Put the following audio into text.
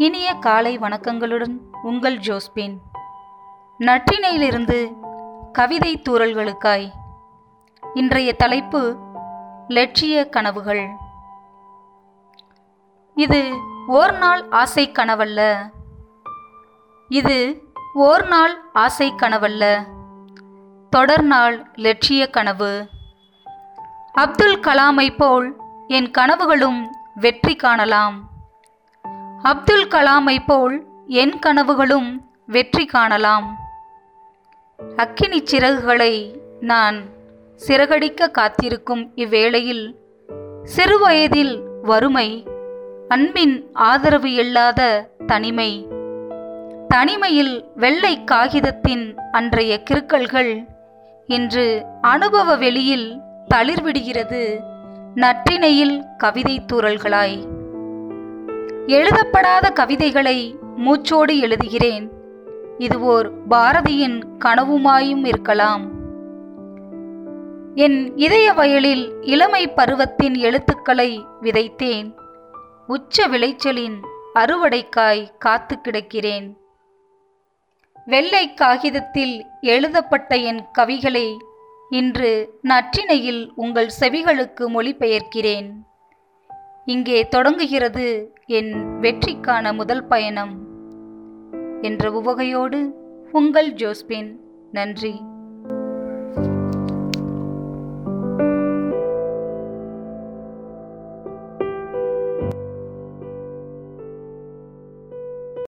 இனிய காலை வணக்கங்களுடன் உங்கள் ஜோஸ்பின். நற்றினையிலிருந்து கவிதை தூறல்களுக்காய் இன்றைய தலைப்பு லட்சிய கனவுகள். இது ஓர் நாள் ஆசை கனவல்ல. இது ஓர் நாள் ஆசை கனவல்ல. தொடர் நாள் லட்சிய கனவு. அப்துல் கலாமை போல் என் கனவுகளும் வெற்றி காணலாம். அப்துல் கலாமை போல் என் கனவுகளும் வெற்றி காணலாம். அக்கினி சிறகுகளை நான் சிறகடிக்க காத்திருக்கும் இவ்வேளையில் சிறுவயதில் வறுமை அன்பின் ஆதரவு இல்லாத தனிமை தனிமையில் வெள்ளை காகிதத்தின் அன்றைய கிருக்கல்கள் இன்று அனுபவ வெளியில் தளிர்விடுகிறது நற்றினையில் கவிதை தூறல்களாய். எழுதப்படாத கவிதைகளை மூச்சோடு எழுதுகிறேன். இது ஓர் பாரதியின் கனவுமாயும் இருக்கலாம். என் இதய வயலில் இளமை பருவத்தின் எழுத்துக்களை விதைத்தேன். உச்ச விளைச்சலின் அறுவடைக்காய் காத்து கிடக்கிறேன். வெள்ளை காகிதத்தில் எழுதப்பட்ட என் கவிகளை இன்று நற்றினையில் உங்கள் செவிகளுக்கு மொழிபெயர்க்கிறேன். இங்கே தொடங்குகிறது என் வெற்றிக்கான முதல் பயணம். என்ற உவகையோடு உங்கள் ஜோஸ்பின் நன்றி.